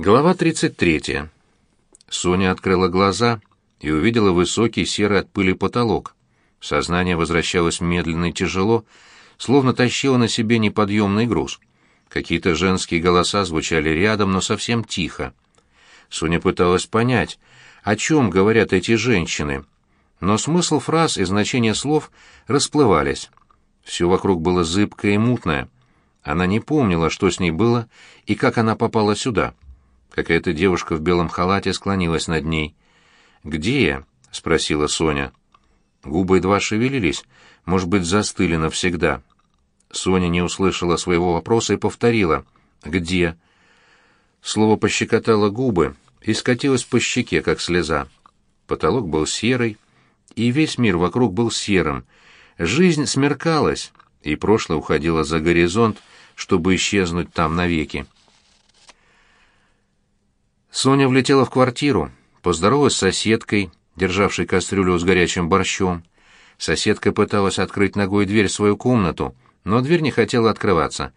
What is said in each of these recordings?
Глава 33. Соня открыла глаза и увидела высокий серый от пыли потолок. Сознание возвращалось медленно и тяжело, словно тащило на себе неподъемный груз. Какие-то женские голоса звучали рядом, но совсем тихо. Соня пыталась понять, о чем говорят эти женщины, но смысл фраз и значение слов расплывались. Все вокруг было зыбкое и мутное. Она не помнила, что с ней было и как она попала сюда. Какая-то девушка в белом халате склонилась над ней. «Где я?» — спросила Соня. Губы едва шевелились, может быть, застыли навсегда. Соня не услышала своего вопроса и повторила. «Где?» Слово пощекотало губы и скатилось по щеке, как слеза. Потолок был серый, и весь мир вокруг был серым. Жизнь смеркалась, и прошлое уходило за горизонт, чтобы исчезнуть там навеки. Соня влетела в квартиру, поздоровалась с соседкой, державшей кастрюлю с горячим борщом. Соседка пыталась открыть ногой дверь в свою комнату, но дверь не хотела открываться.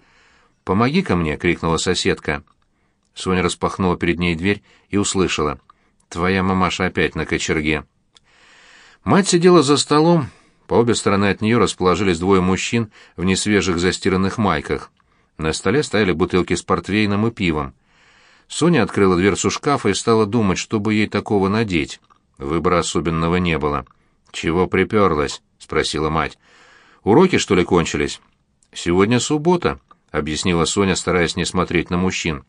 «Помоги-ка мне!» — крикнула соседка. Соня распахнула перед ней дверь и услышала. «Твоя мамаша опять на кочерге». Мать сидела за столом, по обе стороны от нее расположились двое мужчин в несвежих застиранных майках. На столе стояли бутылки с портвейном и пивом. Соня открыла дверцу шкафа и стала думать, что бы ей такого надеть. Выбора особенного не было. «Чего приперлась?» — спросила мать. «Уроки, что ли, кончились?» «Сегодня суббота», — объяснила Соня, стараясь не смотреть на мужчин.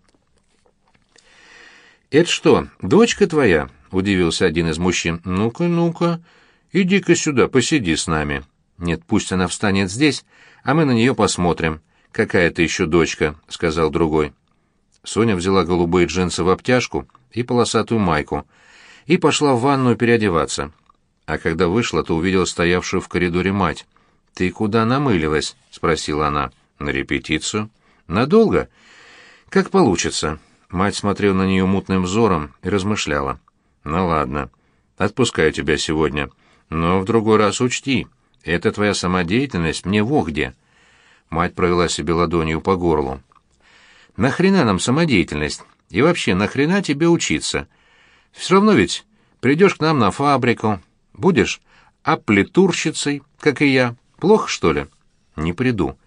«Это что, дочка твоя?» — удивился один из мужчин. «Ну-ка, ну-ка, иди-ка сюда, посиди с нами». «Нет, пусть она встанет здесь, а мы на нее посмотрим. Какая ты еще дочка?» — сказал другой. Соня взяла голубые джинсы в обтяжку и полосатую майку и пошла в ванную переодеваться. А когда вышла, то увидела стоявшую в коридоре мать. «Ты куда намылилась?» — спросила она. «На репетицию». «Надолго?» «Как получится». Мать смотрела на нее мутным взором и размышляла. «Ну ладно, отпускаю тебя сегодня. Но в другой раз учти, это твоя самодеятельность мне во где». Мать провела себе ладонью по горлу. Нахрена нам самодеятельность? И вообще, нахрена тебе учиться? Все равно ведь придешь к нам на фабрику, будешь аплитурщицей, как и я. Плохо, что ли? Не приду.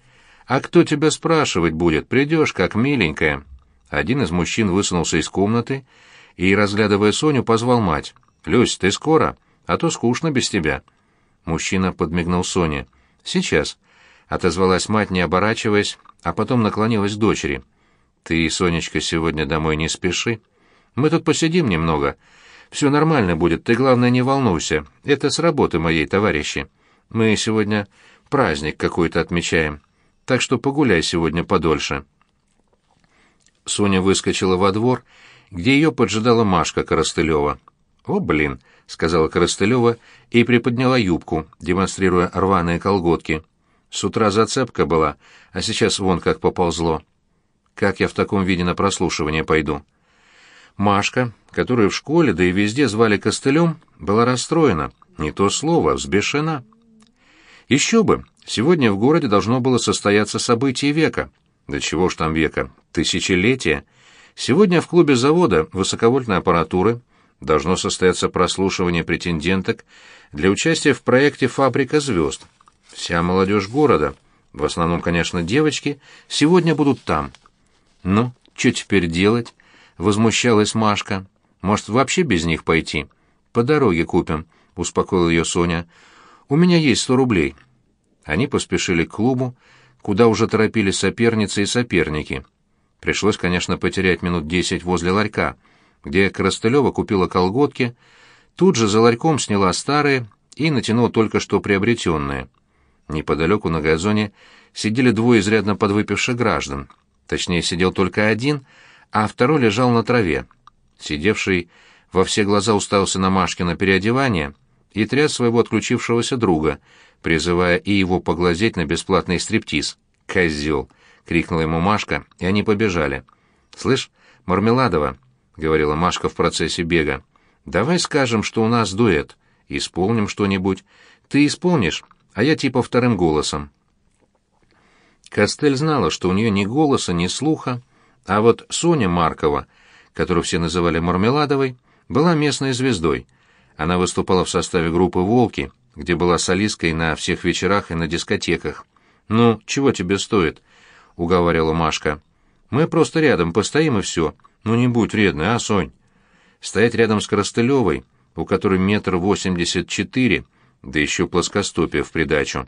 А кто тебя спрашивать будет? Придешь, как миленькая. Один из мужчин высунулся из комнаты и, разглядывая Соню, позвал мать. «Люсь, ты скоро? А то скучно без тебя». Мужчина подмигнул Соне. «Сейчас», — отозвалась мать, не оборачиваясь, а потом наклонилась к дочери. Ты, Сонечка, сегодня домой не спеши. Мы тут посидим немного. Все нормально будет, ты, главное, не волнуйся. Это с работы моей товарищи. Мы сегодня праздник какой-то отмечаем. Так что погуляй сегодня подольше». Соня выскочила во двор, где ее поджидала Машка Коростылева. «О, блин!» — сказала Коростылева и приподняла юбку, демонстрируя рваные колготки. «С утра зацепка была, а сейчас вон как поползло». Как я в таком виде на прослушивание пойду? Машка, которую в школе, да и везде звали Костылем, была расстроена, не то слово, взбешена. Еще бы, сегодня в городе должно было состояться событие века. Да чего ж там века, тысячелетия. Сегодня в клубе завода высоковольтной аппаратуры должно состояться прослушивание претенденток для участия в проекте «Фабрика звезд». Вся молодежь города, в основном, конечно, девочки, сегодня будут там – «Ну, что теперь делать?» — возмущалась Машка. «Может, вообще без них пойти? По дороге купим», — успокоила ее Соня. «У меня есть сто рублей». Они поспешили к клубу, куда уже торопились соперницы и соперники. Пришлось, конечно, потерять минут десять возле ларька, где Коростылева купила колготки, тут же за ларьком сняла старые и натянула только что приобретенные. Неподалеку на газоне сидели двое изрядно подвыпивших граждан — Точнее, сидел только один, а второй лежал на траве. Сидевший во все глаза уставился на Машкино переодевание и тряс своего отключившегося друга, призывая и его поглазеть на бесплатный стриптиз. «Козел!» — крикнула ему Машка, и они побежали. «Слышь, Мармеладова», — говорила Машка в процессе бега, — «давай скажем, что у нас дуэт. Исполним что-нибудь. Ты исполнишь, а я типа вторым голосом». Костель знала, что у нее ни голоса, ни слуха, а вот Соня Маркова которую все называли Мармеладовой, была местной звездой. Она выступала в составе группы «Волки», где была солисткой на всех вечерах и на дискотеках. «Ну, чего тебе стоит?» — уговаривала Машка. «Мы просто рядом постоим и все. Ну не будь вредной, а, Сонь?» Стоять рядом с Коростылевой, у которой метр восемьдесят четыре, да еще плоскостопие в придачу.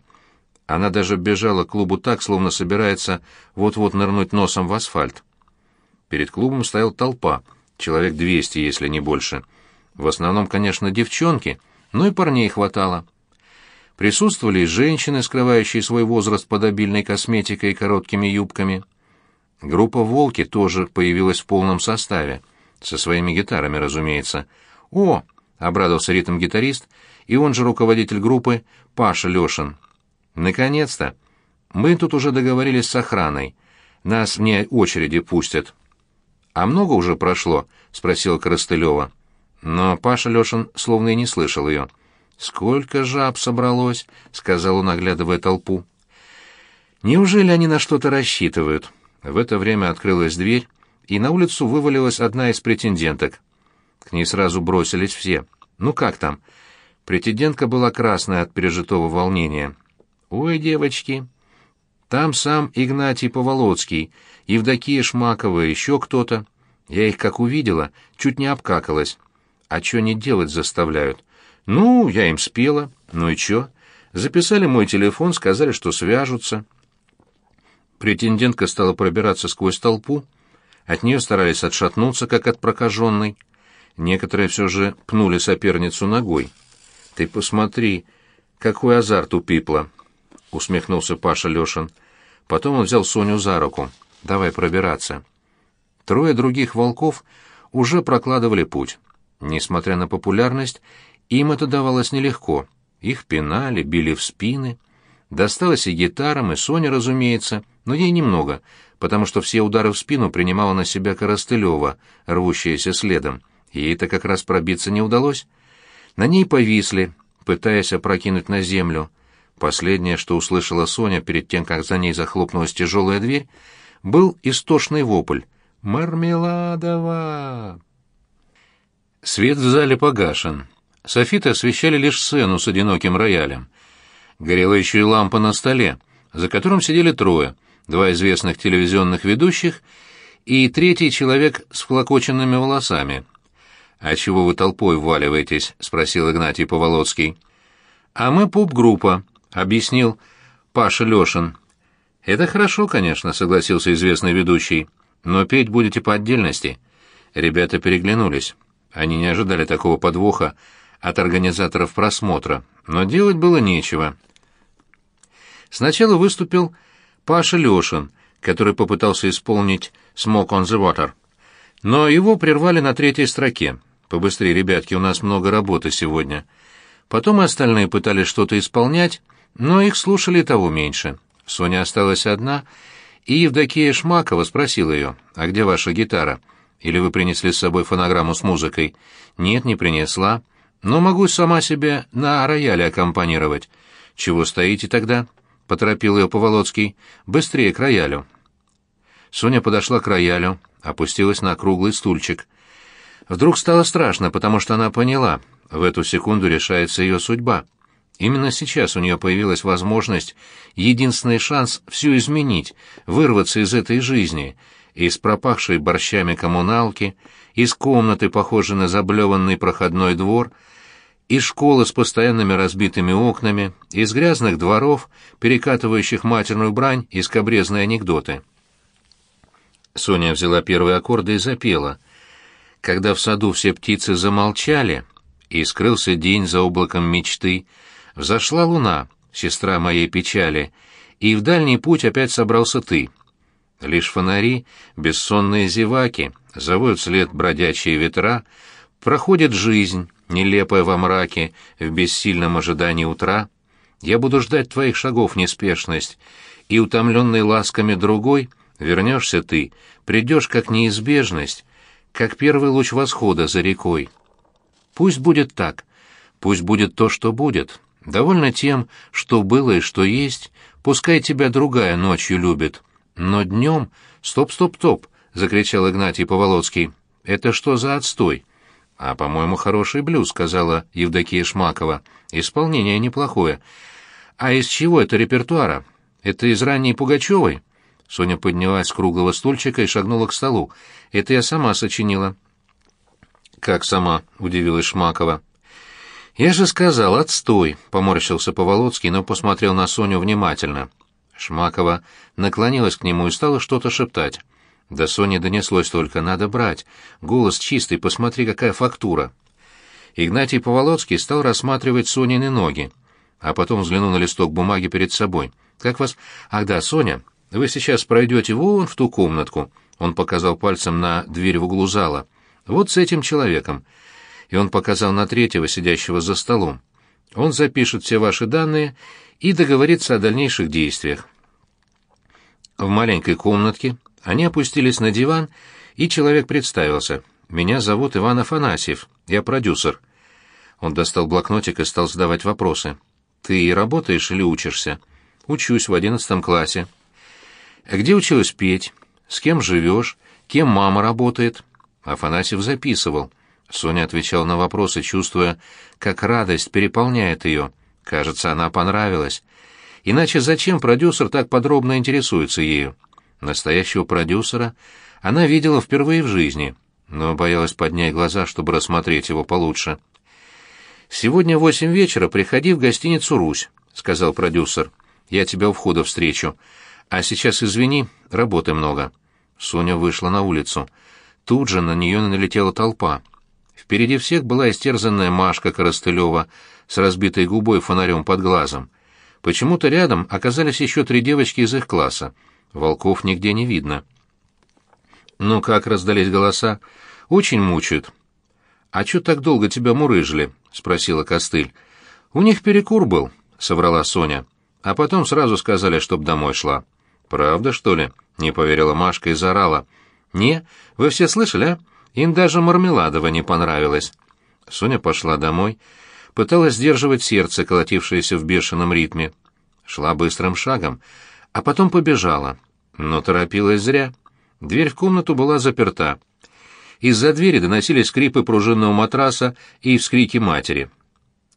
Она даже бежала к клубу так, словно собирается вот-вот нырнуть носом в асфальт. Перед клубом стояла толпа, человек двести, если не больше. В основном, конечно, девчонки, но и парней хватало. Присутствовали женщины, скрывающие свой возраст под обильной косметикой и короткими юбками. Группа «Волки» тоже появилась в полном составе, со своими гитарами, разумеется. «О!» — обрадовался ритм-гитарист, и он же руководитель группы Паша Лешин. «Наконец-то! Мы тут уже договорились с охраной. Нас вне очереди пустят». «А много уже прошло?» — спросил Коростылева. Но Паша Лешин словно и не слышал ее. «Сколько жаб собралось?» — сказал он, оглядывая толпу. «Неужели они на что-то рассчитывают?» В это время открылась дверь, и на улицу вывалилась одна из претенденток. К ней сразу бросились все. «Ну как там?» Претендентка была красная от пережитого волнения. «Ой, девочки!» «Там сам Игнатий Поволоцкий, Евдокия Шмакова, еще кто-то. Я их как увидела, чуть не обкакалась. А что не делать заставляют? Ну, я им спела. Ну и чё? Записали мой телефон, сказали, что свяжутся. Претендентка стала пробираться сквозь толпу. От нее старались отшатнуться, как от прокаженной. Некоторые все же пнули соперницу ногой. «Ты посмотри, какой азарт у Пипла!» — усмехнулся Паша Лешин. Потом он взял Соню за руку. «Давай пробираться». Трое других волков уже прокладывали путь. Несмотря на популярность, им это давалось нелегко. Их пинали, били в спины. Досталось и гитарам, и Соне, разумеется, но ей немного, потому что все удары в спину принимала на себя Коростылева, рвущаяся следом. Ей-то как раз пробиться не удалось. На ней повисли, пытаясь опрокинуть на землю. Последнее, что услышала Соня перед тем, как за ней захлопнулась тяжелая дверь, был истошный вопль. «Мармеладова!» Свет в зале погашен. Софиты освещали лишь сцену с одиноким роялем. Горела еще и лампа на столе, за которым сидели трое, два известных телевизионных ведущих и третий человек с флокоченными волосами. «А чего вы толпой вваливаетесь?» — спросил Игнатий Поволоцкий. «А мы поп-группа», — объяснил Паша Лешин. «Это хорошо, конечно», — согласился известный ведущий. «Но петь будете по отдельности». Ребята переглянулись. Они не ожидали такого подвоха от организаторов просмотра, но делать было нечего. Сначала выступил Паша Лешин, который попытался исполнить «Smoke on the Water». Но его прервали на третьей строке. «Побыстрее, ребятки, у нас много работы сегодня». Потом остальные пытались что-то исполнять, но их слушали того меньше. Соня осталась одна, и Евдокия Шмакова спросила ее, «А где ваша гитара?» Или вы принесли с собой фонограмму с музыкой? Нет, не принесла. Но могу сама себе на рояле аккомпанировать. Чего стоите тогда? Поторопил ее Поволоцкий. Быстрее к роялю. Соня подошла к роялю, опустилась на круглый стульчик. Вдруг стало страшно, потому что она поняла, в эту секунду решается ее судьба. Именно сейчас у нее появилась возможность, единственный шанс все изменить, вырваться из этой жизни — из пропахшей борщами коммуналки, из комнаты, похожей на заблеванный проходной двор, из школы с постоянными разбитыми окнами, из грязных дворов, перекатывающих матерную брань и скобрезные анекдоты. Соня взяла первые аккорды и запела. Когда в саду все птицы замолчали, и скрылся день за облаком мечты, взошла луна, сестра моей печали, и в дальний путь опять собрался ты — Лишь фонари, бессонные зеваки, завоют след бродячие ветра, проходит жизнь, нелепая во мраке, в бессильном ожидании утра. Я буду ждать твоих шагов неспешность, и, утомленный ласками другой, вернешься ты, придешь как неизбежность, как первый луч восхода за рекой. Пусть будет так, пусть будет то, что будет. Довольно тем, что было и что есть, пускай тебя другая ночью любит». Но днем... Стоп, стоп, стоп! — закричал Игнатий Поволоцкий. Это что за отстой?» «А, по-моему, хороший блюз», — сказала Евдокия Шмакова. «Исполнение неплохое». «А из чего это репертуара? Это из ранней Пугачевой?» Соня поднялась с круглого стульчика и шагнула к столу. «Это я сама сочинила». «Как сама?» — удивилась Шмакова. «Я же сказал, отстой!» — поморщился Поволоцкий, но посмотрел на Соню внимательно. Шмакова наклонилась к нему и стала что-то шептать. До Сони донеслось только «надо брать». Голос чистый, посмотри, какая фактура. Игнатий Поволоцкий стал рассматривать Сонины ноги, а потом взглянул на листок бумаги перед собой. «Как вас...» «Ах да, Соня, вы сейчас пройдете вон в ту комнатку». Он показал пальцем на дверь в углу зала. «Вот с этим человеком и он показал на третьего, сидящего за столом. Он запишет все ваши данные и договорится о дальнейших действиях. В маленькой комнатке они опустились на диван, и человек представился. «Меня зовут Иван Афанасьев, я продюсер». Он достал блокнотик и стал задавать вопросы. «Ты работаешь или учишься?» «Учусь в одиннадцатом классе». «А где училась петь? С кем живешь? Кем мама работает?» Афанасьев записывал. Соня отвечала на вопросы, чувствуя, как радость переполняет ее. Кажется, она понравилась. Иначе зачем продюсер так подробно интересуется ею? Настоящего продюсера она видела впервые в жизни, но боялась поднять глаза, чтобы рассмотреть его получше. «Сегодня в восемь вечера приходи в гостиницу «Русь», — сказал продюсер. «Я тебя у входа встречу. А сейчас, извини, работы много». Соня вышла на улицу. Тут же на нее налетела толпа. Впереди всех была истерзанная Машка Коростылева с разбитой губой фонарем под глазом. Почему-то рядом оказались еще три девочки из их класса. Волков нигде не видно. «Ну как?» — раздались голоса. «Очень мучают». «А чё так долго тебя мурыжили?» — спросила Костыль. «У них перекур был», — соврала Соня. «А потом сразу сказали, чтоб домой шла». «Правда, что ли?» — не поверила Машка и заорала. «Не, вы все слышали, а? Им даже мармеладово не понравилось. Соня пошла домой, пыталась сдерживать сердце, колотившееся в бешеном ритме. Шла быстрым шагом, а потом побежала. Но торопилась зря. Дверь в комнату была заперта. Из-за двери доносились скрипы пружинного матраса и вскрики матери.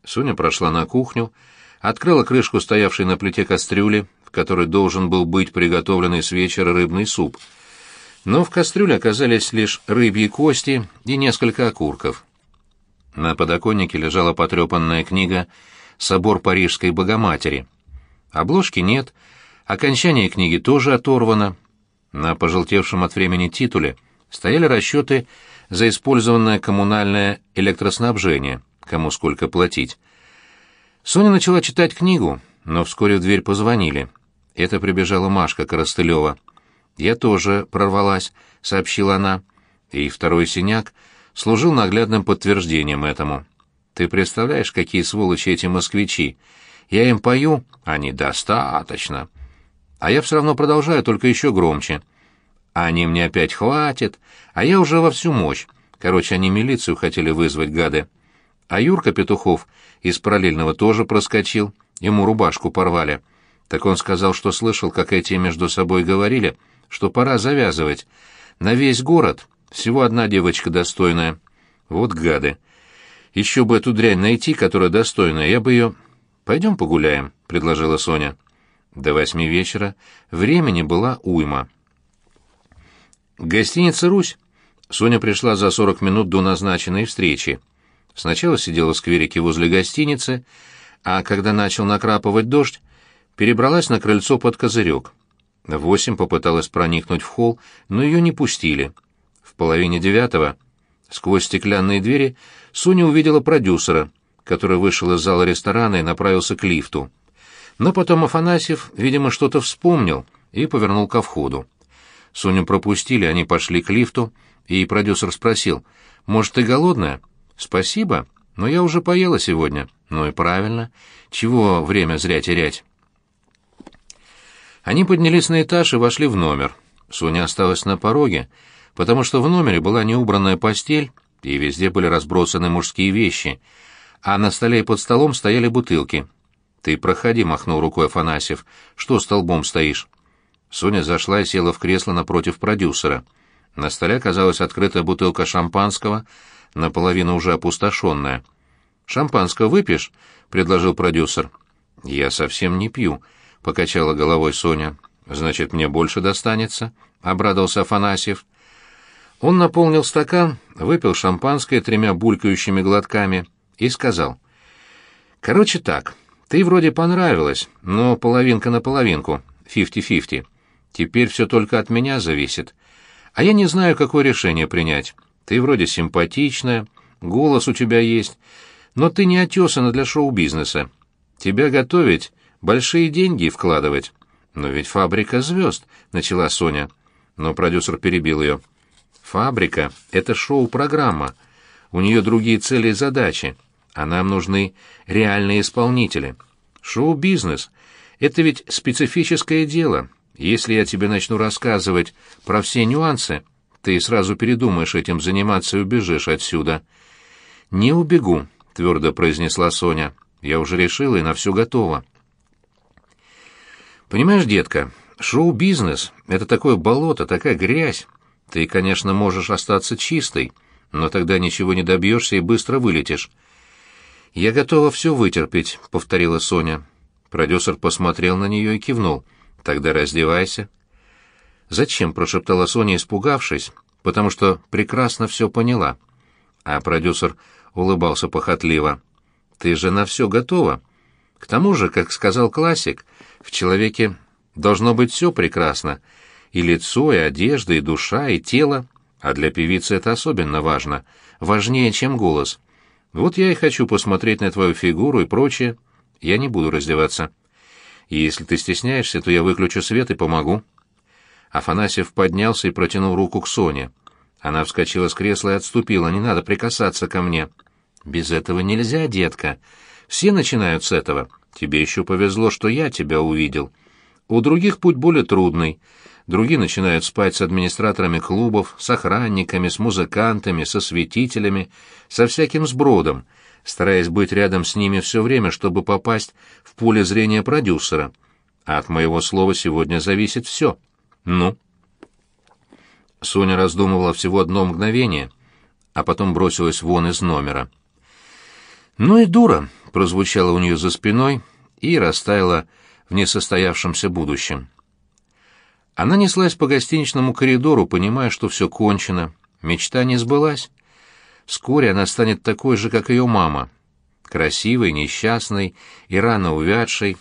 Соня прошла на кухню, открыла крышку стоявшей на плите кастрюли, в которой должен был быть приготовленный с вечера рыбный суп — но в кастрюле оказались лишь рыбьи кости и несколько окурков. На подоконнике лежала потрепанная книга «Собор Парижской Богоматери». Обложки нет, окончание книги тоже оторвано. На пожелтевшем от времени титуле стояли расчеты за использованное коммунальное электроснабжение, кому сколько платить. Соня начала читать книгу, но вскоре в дверь позвонили. Это прибежала Машка Коростылева. «Я тоже прорвалась», — сообщила она. И второй синяк служил наглядным подтверждением этому. «Ты представляешь, какие сволочи эти москвичи? Я им пою, они достаточно. А я все равно продолжаю, только еще громче. Они мне опять хватит, а я уже во всю мощь. Короче, они милицию хотели вызвать, гады. А Юрка Петухов из параллельного тоже проскочил, ему рубашку порвали. Так он сказал, что слышал, как эти между собой говорили — что пора завязывать. На весь город всего одна девочка достойная. Вот гады. Еще бы эту дрянь найти, которая достойная, я бы ее... «Пойдем погуляем», — предложила Соня. До восьми вечера времени была уйма. Гостиница «Русь». Соня пришла за сорок минут до назначенной встречи. Сначала сидела в скверике возле гостиницы, а когда начал накрапывать дождь, перебралась на крыльцо под козырек. Восемь попыталась проникнуть в холл, но ее не пустили. В половине девятого, сквозь стеклянные двери, Соня увидела продюсера, который вышел из зала ресторана и направился к лифту. Но потом Афанасьев, видимо, что-то вспомнил и повернул ко входу. Соню пропустили, они пошли к лифту, и продюсер спросил, «Может, ты голодная?» «Спасибо, но я уже поела сегодня». «Ну и правильно. Чего время зря терять?» Они поднялись на этаж и вошли в номер. Соня осталась на пороге, потому что в номере была неубранная постель, и везде были разбросаны мужские вещи, а на столе и под столом стояли бутылки. «Ты проходи», — махнул рукой Афанасьев. «Что столбом стоишь?» Соня зашла и села в кресло напротив продюсера. На столе оказалась открытая бутылка шампанского, наполовину уже опустошенная. «Шампанского выпьешь?» — предложил продюсер. «Я совсем не пью», — покачала головой Соня. «Значит, мне больше достанется?» — обрадовался Афанасьев. Он наполнил стакан, выпил шампанское тремя булькающими глотками и сказал. «Короче так, ты вроде понравилась, но половинка на половинку, фифти-фифти. Теперь все только от меня зависит. А я не знаю, какое решение принять. Ты вроде симпатичная, голос у тебя есть, но ты не отесана для шоу-бизнеса. Тебя готовить, большие деньги вкладывать. Но ведь фабрика звезд, — начала Соня. Но продюсер перебил ее. Фабрика — это шоу-программа. У нее другие цели и задачи, а нам нужны реальные исполнители. Шоу-бизнес — это ведь специфическое дело. Если я тебе начну рассказывать про все нюансы, ты сразу передумаешь этим заниматься и убежишь отсюда. «Не убегу», — твердо произнесла Соня. «Я уже решила и на все готова». «Понимаешь, детка, шоу-бизнес — это такое болото, такая грязь. Ты, конечно, можешь остаться чистой, но тогда ничего не добьешься и быстро вылетишь. «Я готова все вытерпеть», — повторила Соня. Продюсер посмотрел на нее и кивнул. «Тогда раздевайся». «Зачем?» — прошептала Соня, испугавшись, потому что прекрасно все поняла. А продюсер улыбался похотливо. «Ты же на все готова. К тому же, как сказал классик, в человеке должно быть все прекрасно, и лицо, и одежда, и душа, и тело, а для певицы это особенно важно, важнее, чем голос. Вот я и хочу посмотреть на твою фигуру и прочее. Я не буду раздеваться. И если ты стесняешься, то я выключу свет и помогу». Афанасьев поднялся и протянул руку к Соне. Она вскочила с кресла и отступила. «Не надо прикасаться ко мне». «Без этого нельзя, детка. Все начинают с этого. Тебе еще повезло, что я тебя увидел. У других путь более трудный. Другие начинают спать с администраторами клубов, с охранниками, с музыкантами, со светителями, со всяким сбродом, стараясь быть рядом с ними все время, чтобы попасть в поле зрения продюсера. А от моего слова сегодня зависит все. Ну? Соня раздумывала всего одно мгновение, а потом бросилась вон из номера. «Ну и дура!» — прозвучало у нее за спиной и растаяла в несостоявшемся будущем. Она неслась по гостиничному коридору, понимая, что все кончено. Мечта не сбылась. Вскоре она станет такой же, как ее мама. Красивой, несчастной и рано увядшей.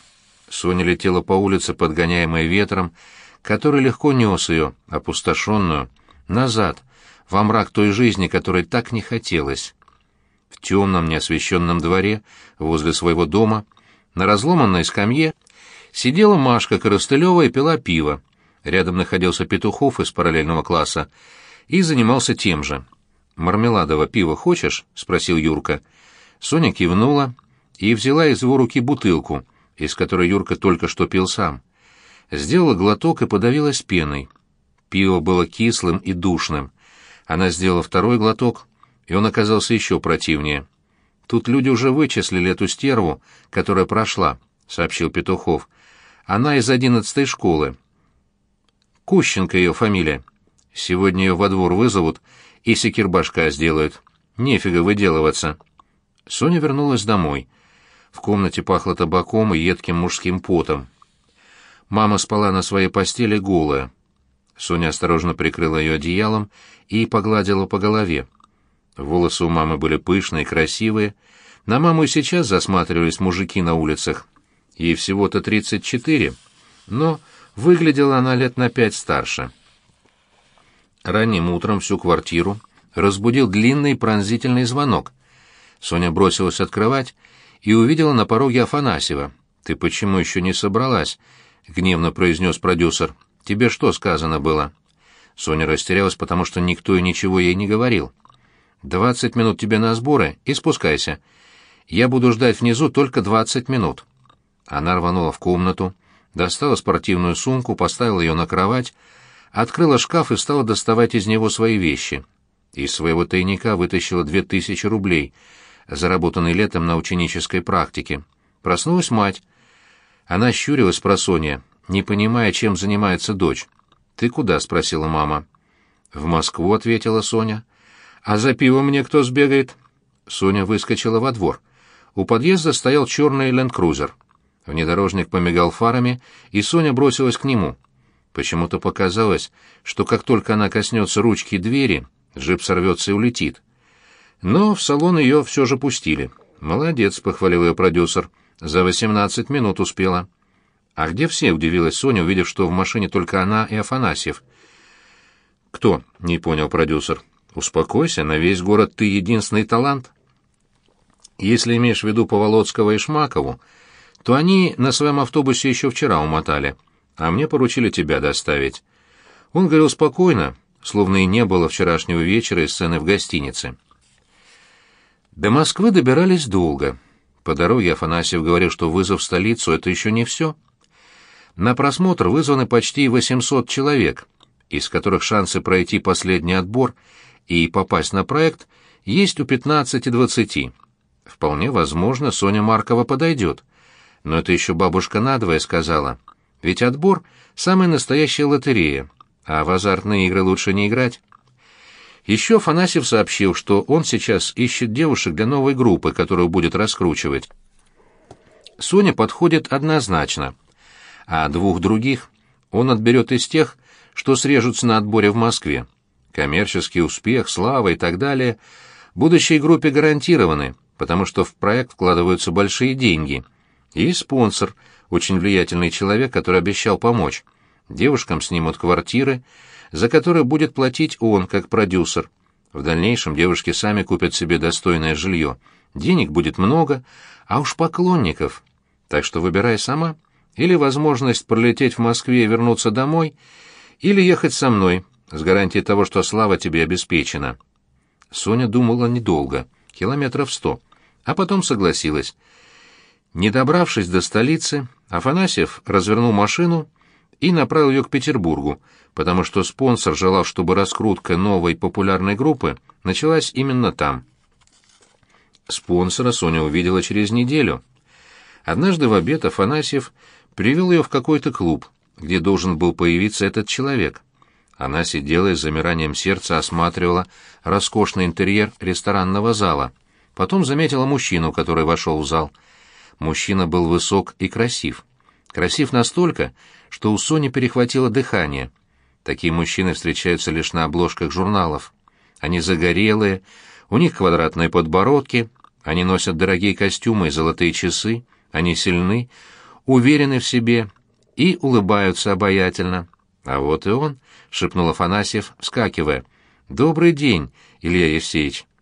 Соня летела по улице, подгоняемая ветром, который легко нес ее, опустошенную, назад, во мрак той жизни, которой так не хотелось. В темном, неосвещенном дворе, возле своего дома, на разломанной скамье, сидела Машка Коростылева и пила пиво. Рядом находился Петухов из параллельного класса и занимался тем же. «Мармеладово пиво хочешь?» — спросил Юрка. Соня кивнула и взяла из его руки бутылку, из которой Юрка только что пил сам. Сделала глоток и подавилась пеной. Пиво было кислым и душным. Она сделала второй глоток, и он оказался еще противнее. «Тут люди уже вычислили эту стерву, которая прошла», — сообщил Петухов. «Она из одиннадцатой школы. Кущенко ее фамилия. Сегодня ее во двор вызовут и секирбашка сделают. Нефига выделываться. Соня вернулась домой. В комнате пахло табаком и едким мужским потом. Мама спала на своей постели голая. Соня осторожно прикрыла ее одеялом и погладила по голове. Волосы у мамы были пышные, красивые. На маму и сейчас засматривались мужики на улицах. Ей всего-то тридцать четыре, но Выглядела она лет на пять старше. Ранним утром всю квартиру разбудил длинный пронзительный звонок. Соня бросилась открывать и увидела на пороге Афанасьева. «Ты почему еще не собралась?» — гневно произнес продюсер. «Тебе что сказано было?» Соня растерялась, потому что никто и ничего ей не говорил. «Двадцать минут тебе на сборы и спускайся. Я буду ждать внизу только двадцать минут». Она рванула в комнату, достала спортивную сумку, поставила ее на кровать, открыла шкаф и стала доставать из него свои вещи. Из своего тайника вытащила две тысячи рублей, заработанные летом на ученической практике. Проснулась мать. Она щурилась про Соня, не понимая, чем занимается дочь. «Ты куда?» — спросила мама. «В Москву», — ответила Соня. «А за пивом мне кто сбегает?» Соня выскочила во двор. У подъезда стоял черный ленд-крузер. Внедорожник помигал фарами, и Соня бросилась к нему. Почему-то показалось, что как только она коснется ручки двери, джип сорвется и улетит. Но в салон ее все же пустили. «Молодец», — похвалил ее продюсер. «За восемнадцать минут успела». «А где все?» — удивилась Соня, увидев, что в машине только она и Афанасьев. «Кто?» — не понял продюсер. «Успокойся, на весь город ты единственный талант». «Если имеешь в виду Поволоцкого и Шмакову, то они на своем автобусе еще вчера умотали, а мне поручили тебя доставить». Он говорил спокойно, словно и не было вчерашнего вечера и сцены в гостинице. До Москвы добирались долго. По дороге Афанасьев говорил, что вызов в столицу — это еще не все. На просмотр вызваны почти 800 человек, из которых шансы пройти последний отбор и попасть на проект есть у 15-20. Вполне возможно, Соня Маркова подойдет. Но это еще бабушка надвое сказала. Ведь отбор — самая настоящая лотерея, а в азартные игры лучше не играть. Еще Афанасьев сообщил, что он сейчас ищет девушек для новой группы, которую будет раскручивать. Соня подходит однозначно, а двух других он отберет из тех, что срежутся на отборе в Москве. Коммерческий успех, слава и так далее будущей группе гарантированы, потому что в проект вкладываются большие деньги. И спонсор, очень влиятельный человек, который обещал помочь. Девушкам снимут квартиры, за которые будет платить он, как продюсер. В дальнейшем девушки сами купят себе достойное жилье. Денег будет много, а уж поклонников. Так что выбирай сама. Или возможность пролететь в Москве и вернуться домой, или ехать со мной, с гарантией того, что слава тебе обеспечена. Соня думала недолго, километров сто, а потом согласилась. Не добравшись до столицы, Афанасьев развернул машину и направил ее к Петербургу, потому что спонсор желал, чтобы раскрутка новой популярной группы началась именно там. Спонсора Соня увидела через неделю. Однажды в обед Афанасьев привел ее в какой-то клуб, где должен был появиться этот человек. Она сидела и с замиранием сердца осматривала роскошный интерьер ресторанного зала. Потом заметила мужчину, который вошел в зал. Мужчина был высок и красив. Красив настолько, что у Сони перехватило дыхание. Такие мужчины встречаются лишь на обложках журналов. Они загорелые, у них квадратные подбородки, они носят дорогие костюмы и золотые часы, они сильны, уверены в себе и улыбаются обаятельно. А вот и он, — шепнул Афанасьев, вскакивая. — Добрый день, Илья Евсеевич.